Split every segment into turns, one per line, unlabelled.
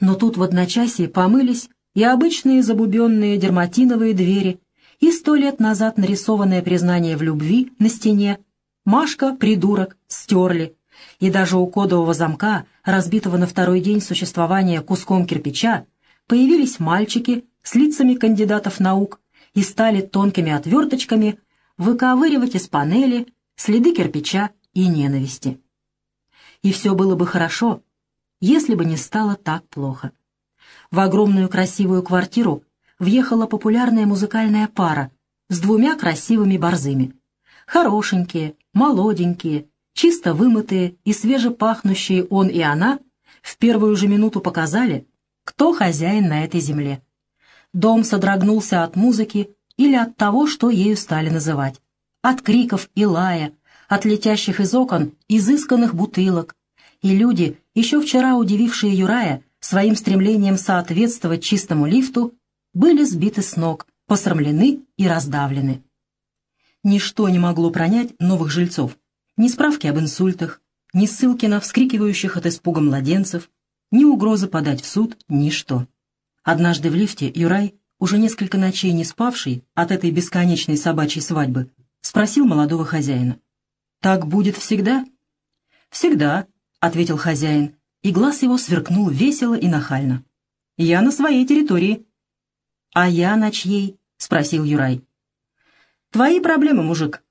Но тут в одночасье помылись и обычные забубенные дерматиновые двери, и сто лет назад нарисованное признание в любви на стене «Машка, придурок», стерли, и даже у кодового замка, разбитого на второй день существования куском кирпича, появились мальчики с лицами кандидатов наук и стали тонкими отверточками выковыривать из панели следы кирпича и ненависти. И все было бы хорошо, если бы не стало так плохо. В огромную красивую квартиру въехала популярная музыкальная пара с двумя красивыми борзыми. Хорошенькие, молоденькие, чисто вымытые и свежепахнущие он и она в первую же минуту показали, кто хозяин на этой земле. Дом содрогнулся от музыки или от того, что ею стали называть. От криков и лая, от летящих из окон изысканных бутылок. И люди, еще вчера удивившие Юрая своим стремлением соответствовать чистому лифту, были сбиты с ног, посрамлены и раздавлены. Ничто не могло пронять новых жильцов. Ни справки об инсультах, ни ссылки на вскрикивающих от испуга младенцев, ни угрозы подать в суд, ничто. Однажды в лифте Юрай, уже несколько ночей не спавший от этой бесконечной собачьей свадьбы, спросил молодого хозяина. «Так будет всегда?» «Всегда», — ответил хозяин, и глаз его сверкнул весело и нахально. «Я на своей территории». «А я на чьей?» — спросил Юрай. «Твои проблемы, мужик.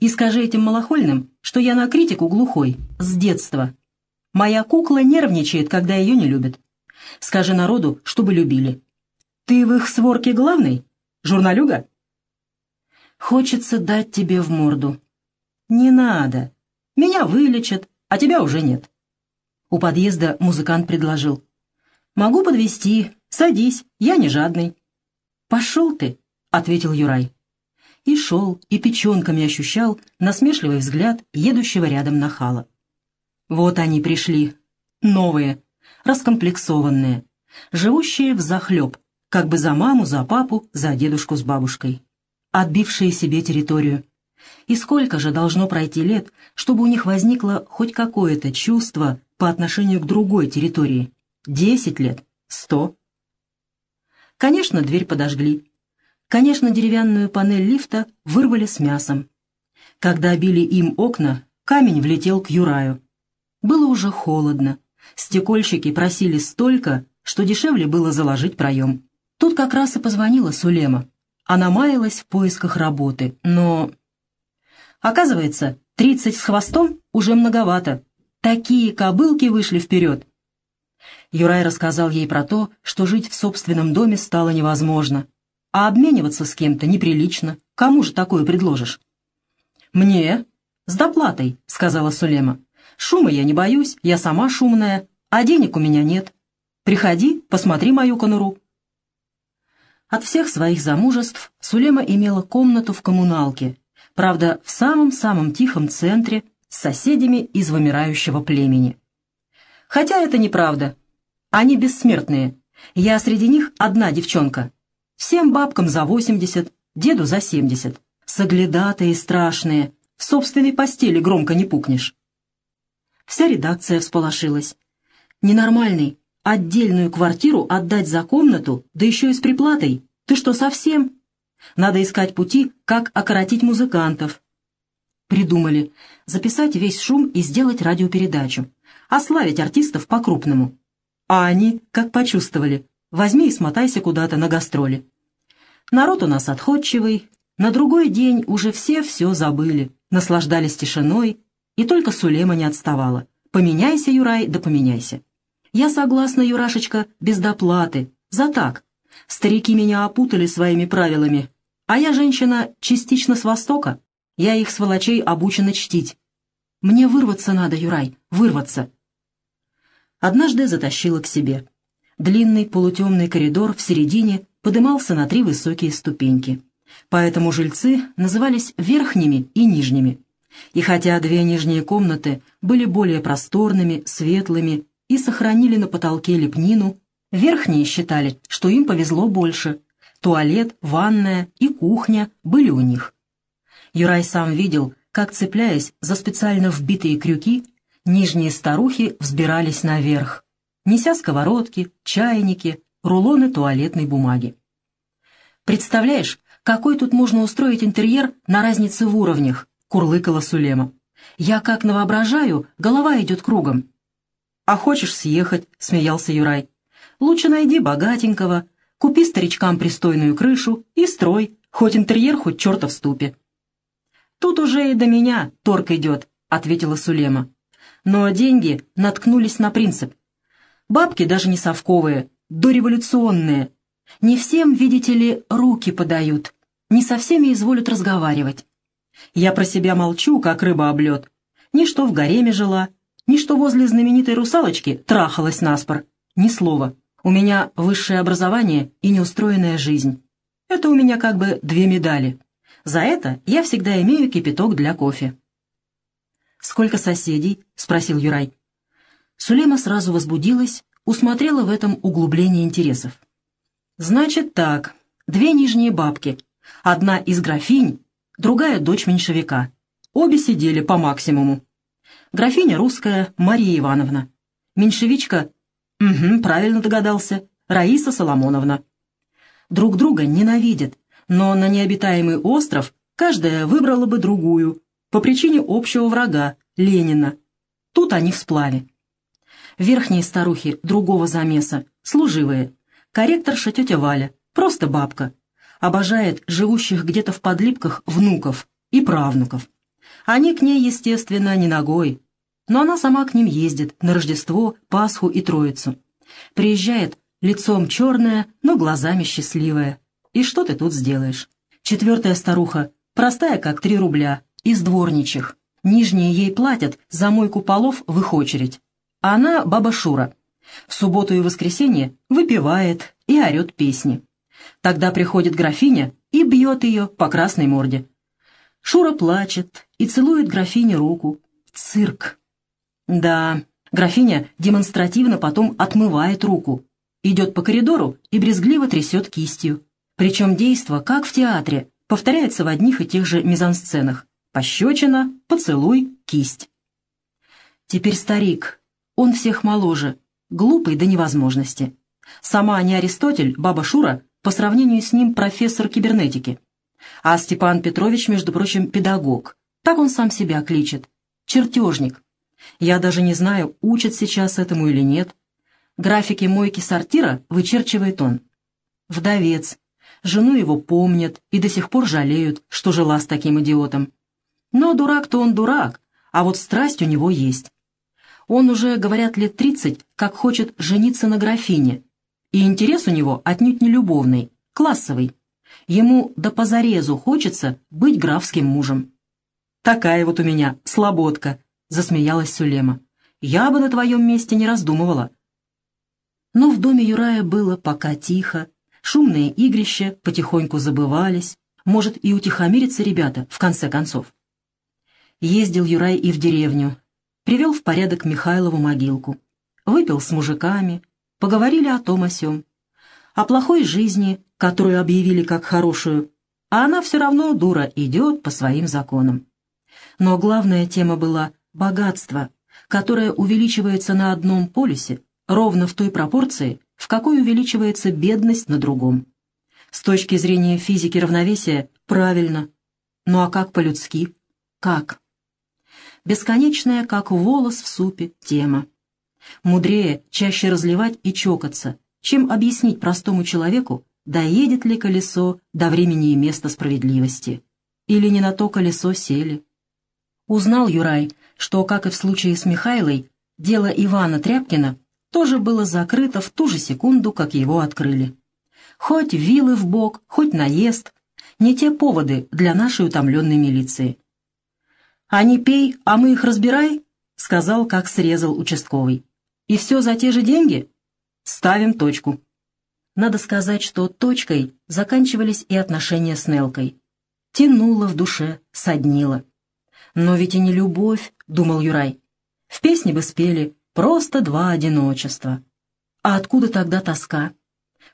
И скажи этим малохольным, что я на критику глухой, с детства. Моя кукла нервничает, когда ее не любят. Скажи народу, чтобы любили. Ты в их сворке главный? Журналюга?» Хочется дать тебе в морду. Не надо. Меня вылечат, а тебя уже нет. У подъезда музыкант предложил. Могу подвести. Садись, я не жадный. Пошел ты, ответил Юрай. И шел, и печенками ощущал насмешливый взгляд едущего рядом нахала. Вот они пришли. Новые, раскомплексованные, живущие в захлеб, как бы за маму, за папу, за дедушку с бабушкой отбившие себе территорию. И сколько же должно пройти лет, чтобы у них возникло хоть какое-то чувство по отношению к другой территории? Десять лет? Сто? Конечно, дверь подожгли. Конечно, деревянную панель лифта вырвали с мясом. Когда били им окна, камень влетел к Юраю. Было уже холодно. Стекольщики просили столько, что дешевле было заложить проем. Тут как раз и позвонила Сулема. Она маялась в поисках работы, но... Оказывается, тридцать с хвостом уже многовато. Такие кобылки вышли вперед. Юрай рассказал ей про то, что жить в собственном доме стало невозможно, а обмениваться с кем-то неприлично. Кому же такое предложишь? «Мне? С доплатой», — сказала Сулема. «Шума я не боюсь, я сама шумная, а денег у меня нет. Приходи, посмотри мою конуру». От всех своих замужеств Сулема имела комнату в коммуналке, правда, в самом-самом тихом центре с соседями из вымирающего племени. Хотя это неправда. Они бессмертные. Я среди них одна девчонка. Всем бабкам за восемьдесят, деду за семьдесят. Соглядатые страшные. В собственной постели громко не пукнешь. Вся редакция всполошилась. Ненормальный, Отдельную квартиру отдать за комнату, да еще и с приплатой? Ты что, совсем? Надо искать пути, как окоротить музыкантов. Придумали записать весь шум и сделать радиопередачу, ославить артистов по-крупному. А они, как почувствовали, возьми и смотайся куда-то на гастроли. Народ у нас отходчивый, на другой день уже все все забыли, наслаждались тишиной, и только Сулема не отставала. Поменяйся, Юрай, да поменяйся. Я согласна, Юрашечка, без доплаты. За так. Старики меня опутали своими правилами. А я женщина частично с Востока. Я их, сволочей, обучена чтить. Мне вырваться надо, Юрай, вырваться. Однажды затащила к себе. Длинный полутемный коридор в середине подымался на три высокие ступеньки. Поэтому жильцы назывались верхними и нижними. И хотя две нижние комнаты были более просторными, светлыми и сохранили на потолке лепнину, верхние считали, что им повезло больше. Туалет, ванная и кухня были у них. Юрай сам видел, как, цепляясь за специально вбитые крюки, нижние старухи взбирались наверх. неся сковородки, чайники, рулоны туалетной бумаги. «Представляешь, какой тут можно устроить интерьер на разнице в уровнях?» — курлыкала Сулема. «Я как навоображаю, голова идет кругом». «А хочешь съехать?» — смеялся Юрай. «Лучше найди богатенького, купи старичкам пристойную крышу и строй, хоть интерьер, хоть черта в ступе». «Тут уже и до меня торг идет», — ответила Сулема. «Но деньги наткнулись на принцип. Бабки даже не совковые, дореволюционные. Не всем, видите ли, руки подают, не со всеми изволят разговаривать. Я про себя молчу, как рыба об лед. Ни что в гареме жила, ни что возле знаменитой русалочки трахалась наспор. Ни слова. У меня высшее образование и неустроенная жизнь. Это у меня как бы две медали. За это я всегда имею кипяток для кофе. «Сколько соседей?» — спросил Юрай. Сулема сразу возбудилась, усмотрела в этом углубление интересов. «Значит так, две нижние бабки. Одна из графинь, другая дочь меньшевика. Обе сидели по максимуму. Графиня русская, Мария Ивановна. Меньшевичка, угу, правильно догадался, Раиса Соломоновна. Друг друга ненавидят, но на необитаемый остров каждая выбрала бы другую, по причине общего врага, Ленина. Тут они в сплаве. Верхние старухи другого замеса, служивые. Корректорша тетя Валя, просто бабка. Обожает живущих где-то в подлипках внуков и правнуков. Они к ней, естественно, не ногой. Но она сама к ним ездит на Рождество, Пасху и Троицу. Приезжает лицом черная, но глазами счастливая. И что ты тут сделаешь? Четвертая старуха, простая как три рубля, из дворничих. Нижние ей платят за мойку полов в их очередь. Она баба Шура. В субботу и воскресенье выпивает и орет песни. Тогда приходит графиня и бьет ее по красной морде. Шура плачет и целует графине руку. Цирк. Да, графиня демонстративно потом отмывает руку, идет по коридору и брезгливо трясет кистью. Причем действо, как в театре, повторяется в одних и тех же мизансценах. Пощечина, поцелуй, кисть. Теперь старик. Он всех моложе, глупый до невозможности. Сама не Аристотель, баба Шура, по сравнению с ним профессор кибернетики. А Степан Петрович, между прочим, педагог. Так он сам себя кличет. Чертежник. Я даже не знаю, учат сейчас этому или нет. Графики мойки сортира вычерчивает он. Вдовец, Жену его помнят и до сих пор жалеют, что жила с таким идиотом. Но дурак-то он дурак, а вот страсть у него есть. Он уже, говорят, лет тридцать, как хочет жениться на графине. И интерес у него отнюдь не любовный, классовый. Ему до позарезу хочется быть графским мужем. «Такая вот у меня слободка», — засмеялась Сулема. «Я бы на твоем месте не раздумывала». Но в доме Юрая было пока тихо, Шумные игрища потихоньку забывались, может и утихомириться ребята, в конце концов. Ездил Юрай и в деревню, привел в порядок Михайлову могилку, выпил с мужиками, поговорили о том о сём, о плохой жизни, которую объявили как хорошую, а она все равно, дура, идет по своим законам. Но главная тема была богатство, которое увеличивается на одном полюсе ровно в той пропорции, в какой увеличивается бедность на другом. С точки зрения физики равновесия правильно. Ну а как по-людски? Как? Бесконечная, как волос в супе, тема. Мудрее чаще разливать и чокаться, чем объяснить простому человеку, доедет ли колесо до времени и места справедливости. Или не на то колесо сели. Узнал Юрай, что, как и в случае с Михайлой, дело Ивана Тряпкина тоже было закрыто в ту же секунду, как его открыли. Хоть вилы в бок, хоть наезд, не те поводы для нашей утомленной милиции. «А не пей, а мы их разбирай», — сказал, как срезал участковый. «И все за те же деньги? Ставим точку». Надо сказать, что точкой заканчивались и отношения с Нелкой. Тянуло в душе, соднило. «Но ведь и не любовь», — думал Юрай. «В песне бы спели, Просто два одиночества. А откуда тогда тоска?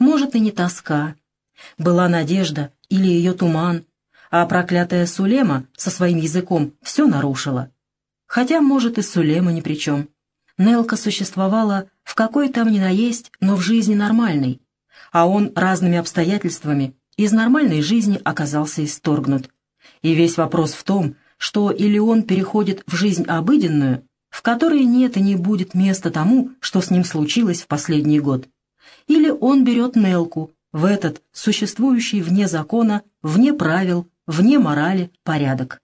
Может, и не тоска. Была надежда или ее туман, а проклятая Сулема со своим языком все нарушила. Хотя, может, и Сулема ни при чем. Нелка существовала в какой там ни наесть, но в жизни нормальной, а он разными обстоятельствами из нормальной жизни оказался исторгнут. И весь вопрос в том, что или он переходит в жизнь обыденную, в которой нет и не будет места тому, что с ним случилось в последний год, или он берет Нелку в этот существующий вне закона, вне правил, вне морали порядок.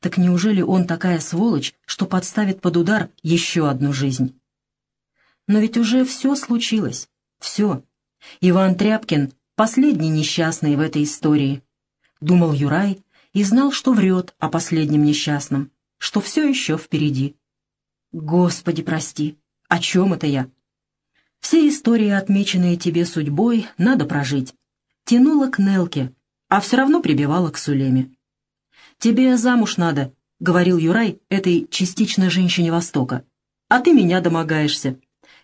Так неужели он такая сволочь, что подставит под удар еще одну жизнь? Но ведь уже все случилось. Все. Иван Тряпкин — последний несчастный в этой истории. Думал Юрай и знал, что врет о последнем несчастном, что все еще впереди. Господи, прости, о чем это я? Все истории, отмеченные тебе судьбой, надо прожить. Тянула к Нелке, а все равно прибивала к Сулеме. «Тебе замуж надо», — говорил Юрай этой частично женщине Востока. «А ты меня домогаешься.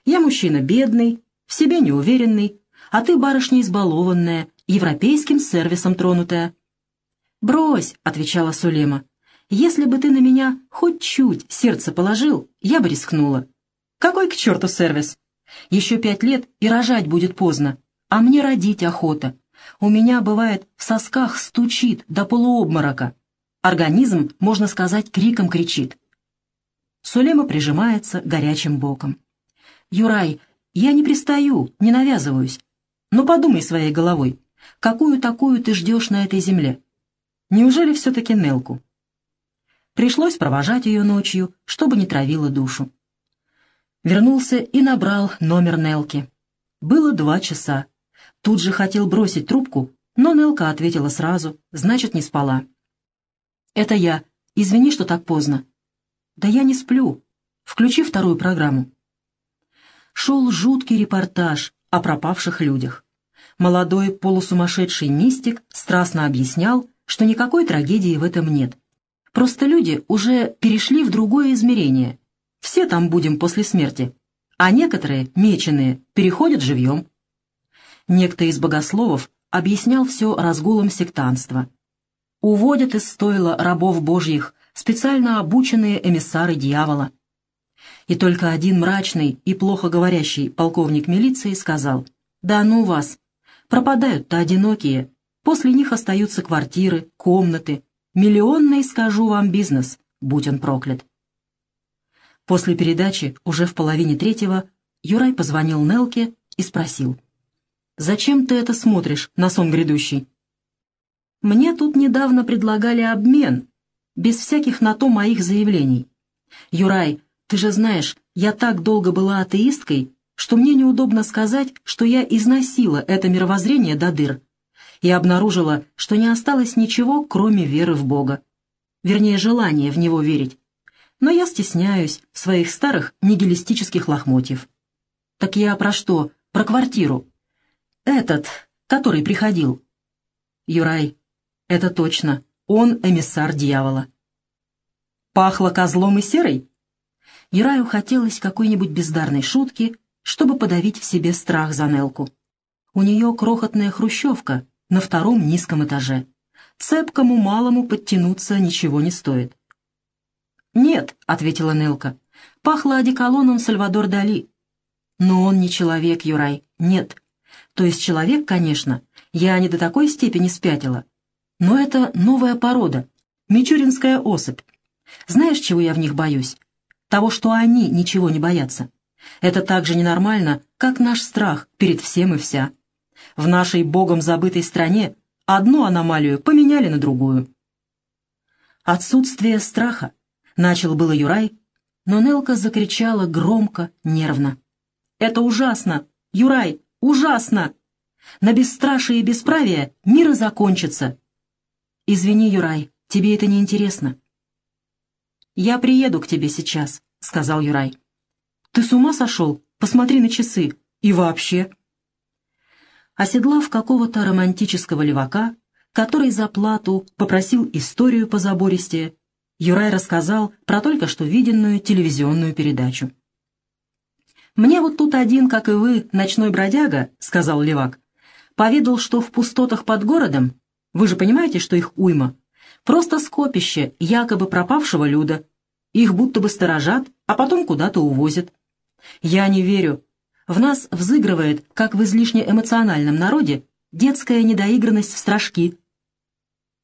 Я мужчина бедный, в себе неуверенный, а ты барышня избалованная, европейским сервисом тронутая». «Брось», — отвечала Сулема, — «если бы ты на меня хоть чуть сердце положил, я бы рискнула». «Какой к черту сервис? Еще пять лет, и рожать будет поздно, а мне родить охота. У меня, бывает, в сосках стучит до полуобморока. Организм, можно сказать, криком кричит. Сулема прижимается горячим боком. «Юрай, я не пристаю, не навязываюсь. Но подумай своей головой, какую такую ты ждешь на этой земле? Неужели все-таки Нелку?» Пришлось провожать ее ночью, чтобы не травила душу. Вернулся и набрал номер Нелки. Было два часа. Тут же хотел бросить трубку, но Нелка ответила сразу, значит, не спала. «Это я. Извини, что так поздно». «Да я не сплю. Включи вторую программу». Шел жуткий репортаж о пропавших людях. Молодой полусумасшедший мистик страстно объяснял, что никакой трагедии в этом нет. Просто люди уже перешли в другое измерение, все там будем после смерти, а некоторые, меченые, переходят живьем. Некто из богословов объяснял все разгулом сектанства. Уводят из стойла рабов божьих специально обученные эмиссары дьявола. И только один мрачный и плохо говорящий полковник милиции сказал, «Да ну вас, пропадают-то одинокие, после них остаются квартиры, комнаты, миллионный, скажу вам, бизнес, будь он проклят». После передачи, уже в половине третьего, Юрай позвонил Нелке и спросил. «Зачем ты это смотришь на сон грядущий?» «Мне тут недавно предлагали обмен, без всяких на то моих заявлений. Юрай, ты же знаешь, я так долго была атеисткой, что мне неудобно сказать, что я износила это мировоззрение до дыр и обнаружила, что не осталось ничего, кроме веры в Бога. Вернее, желания в Него верить но я стесняюсь своих старых нигилистических лохмотьев. Так я про что? Про квартиру. Этот, который приходил. Юрай, это точно, он эмиссар дьявола. Пахло козлом и серой? Юраю хотелось какой-нибудь бездарной шутки, чтобы подавить в себе страх за Нелку. У нее крохотная хрущевка на втором низком этаже. Цепкому малому подтянуться ничего не стоит. «Нет», — ответила Нелка, — «пахло одеколоном Сальвадор Дали». «Но он не человек, Юрай, нет. То есть человек, конечно, я не до такой степени спятила. Но это новая порода, мичуринская особь. Знаешь, чего я в них боюсь? Того, что они ничего не боятся. Это так же ненормально, как наш страх перед всем и вся. В нашей богом забытой стране одну аномалию поменяли на другую. Отсутствие страха Начал было Юрай, но Нелка закричала громко, нервно. «Это ужасно! Юрай, ужасно! На бесстрашие и бесправие мир закончится!» «Извини, Юрай, тебе это не интересно». «Я приеду к тебе сейчас», — сказал Юрай. «Ты с ума сошел? Посмотри на часы. И вообще...» Оседлав какого-то романтического левака, который за плату попросил историю по забористе, Юрай рассказал про только что виденную телевизионную передачу. «Мне вот тут один, как и вы, ночной бродяга», — сказал Левак, — «поведал, что в пустотах под городом, вы же понимаете, что их уйма, просто скопище якобы пропавшего люда. Их будто бы сторожат, а потом куда-то увозят. Я не верю. В нас взыгрывает, как в излишне эмоциональном народе, детская недоигранность в стражки.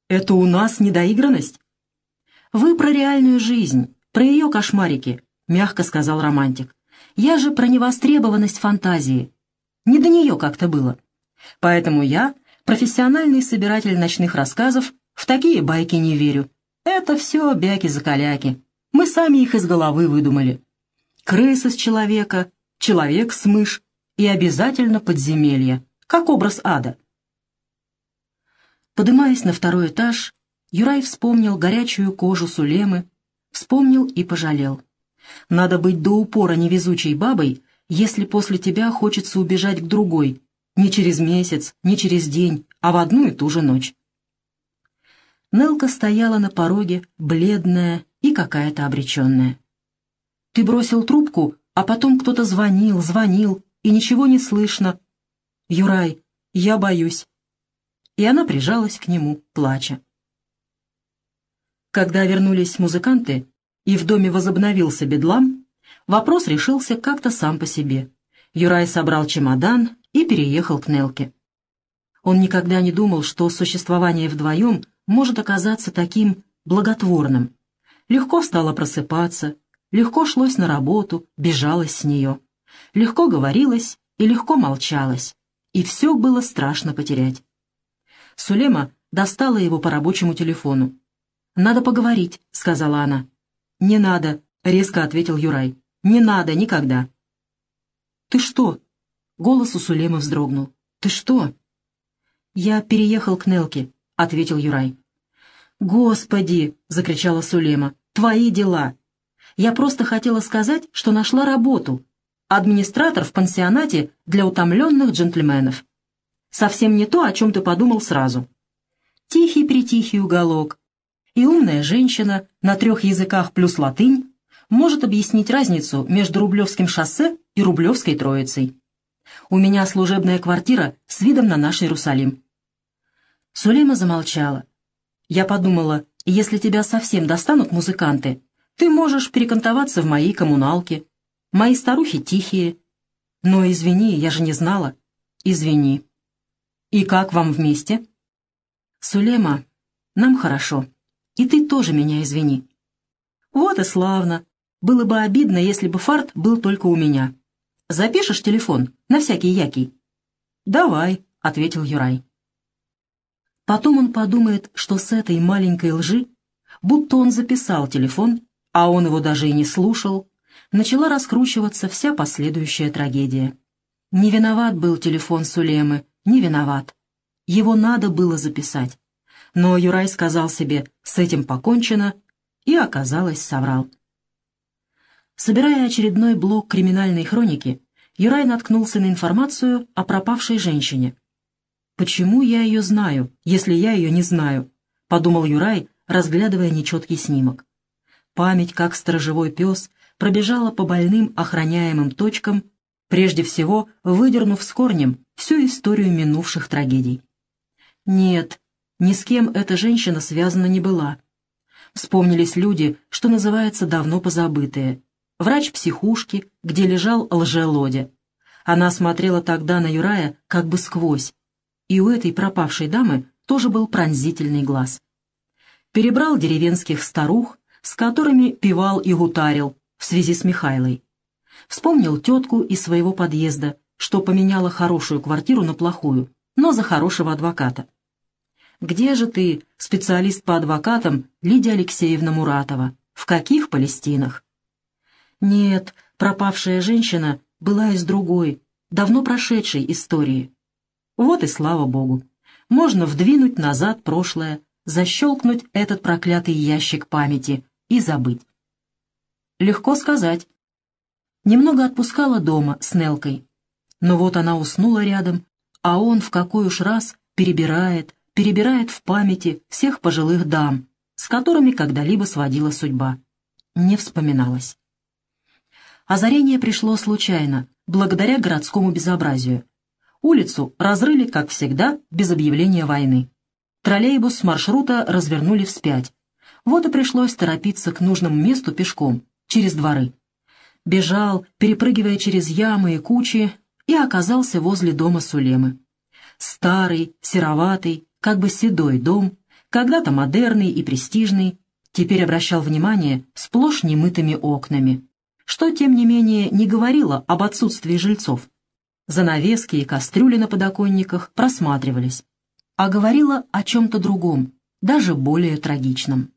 Это у нас недоигранность? Вы про реальную жизнь, про ее кошмарики, мягко сказал романтик. Я же про невостребованность фантазии. Не до нее как-то было. Поэтому я, профессиональный собиратель ночных рассказов, в такие байки не верю. Это все бяки-закаляки. Мы сами их из головы выдумали. Крыса с человека, человек с мышь и обязательно подземелье, как образ ада. Подымаясь на второй этаж, Юрай вспомнил горячую кожу Сулемы, вспомнил и пожалел. Надо быть до упора невезучей бабой, если после тебя хочется убежать к другой, не через месяц, не через день, а в одну и ту же ночь. Нелка стояла на пороге, бледная и какая-то обреченная. «Ты бросил трубку, а потом кто-то звонил, звонил, и ничего не слышно. Юрай, я боюсь». И она прижалась к нему, плача. Когда вернулись музыканты, и в доме возобновился бедлам, вопрос решился как-то сам по себе. Юрай собрал чемодан и переехал к Нелке. Он никогда не думал, что существование вдвоем может оказаться таким благотворным. Легко стало просыпаться, легко шлось на работу, бежалось с нее. Легко говорилось и легко молчалось, и все было страшно потерять. Сулема достала его по рабочему телефону. «Надо поговорить», — сказала она. «Не надо», — резко ответил Юрай. «Не надо никогда». «Ты что?» — голос у Сулемы вздрогнул. «Ты что?» «Я переехал к Нелке», — ответил Юрай. «Господи!» — закричала Сулема. «Твои дела! Я просто хотела сказать, что нашла работу. Администратор в пансионате для утомленных джентльменов. Совсем не то, о чем ты подумал сразу. Тихий-притихий уголок. И умная женщина на трех языках плюс латынь может объяснить разницу между Рублевским шоссе и Рублевской Троицей. У меня служебная квартира с видом на наш Иерусалим. Сулейма замолчала. Я подумала, если тебя совсем достанут музыканты, ты можешь перекантоваться в моей коммуналке. Мои старухи тихие. Но извини, я же не знала. Извини. И как вам вместе? Сулема, нам хорошо. И ты тоже меня извини. Вот и славно. Было бы обидно, если бы фарт был только у меня. Запишешь телефон, на всякий який? Давай, — ответил Юрай. Потом он подумает, что с этой маленькой лжи, будто он записал телефон, а он его даже и не слушал, начала раскручиваться вся последующая трагедия. Не виноват был телефон Сулемы, не виноват. Его надо было записать. Но Юрай сказал себе «с этим покончено» и, оказалось, соврал. Собирая очередной блок криминальной хроники, Юрай наткнулся на информацию о пропавшей женщине, «Почему я ее знаю, если я ее не знаю?» — подумал Юрай, разглядывая нечеткий снимок. Память, как сторожевой пес, пробежала по больным охраняемым точкам, прежде всего выдернув с корнем всю историю минувших трагедий. Нет, ни с кем эта женщина связана не была. Вспомнились люди, что называется давно позабытые. Врач психушки, где лежал лже-лодя. Она смотрела тогда на Юрая как бы сквозь, и у этой пропавшей дамы тоже был пронзительный глаз. Перебрал деревенских старух, с которыми пивал и гутарил в связи с Михайлой. Вспомнил тетку из своего подъезда, что поменяла хорошую квартиру на плохую, но за хорошего адвоката. «Где же ты, специалист по адвокатам, Лидия Алексеевна Муратова? В каких Палестинах?» Нет, пропавшая женщина была из другой, давно прошедшей истории. Вот и слава богу. Можно вдвинуть назад прошлое, защелкнуть этот проклятый ящик памяти и забыть. Легко сказать. Немного отпускала дома с Нелкой. Но вот она уснула рядом, а он в какой уж раз перебирает, перебирает в памяти всех пожилых дам, с которыми когда-либо сводила судьба. Не вспоминалось. Озарение пришло случайно, благодаря городскому безобразию. Улицу разрыли, как всегда, без объявления войны. Троллейбус с маршрута развернули вспять. Вот и пришлось торопиться к нужному месту пешком, через дворы. Бежал, перепрыгивая через ямы и кучи, и оказался возле дома Сулемы. Старый, сероватый, как бы седой дом, когда-то модерный и престижный, теперь обращал внимание сплошь немытыми окнами, что, тем не менее, не говорило об отсутствии жильцов. Занавески и кастрюли на подоконниках просматривались, а говорило о чем-то другом, даже более трагичном.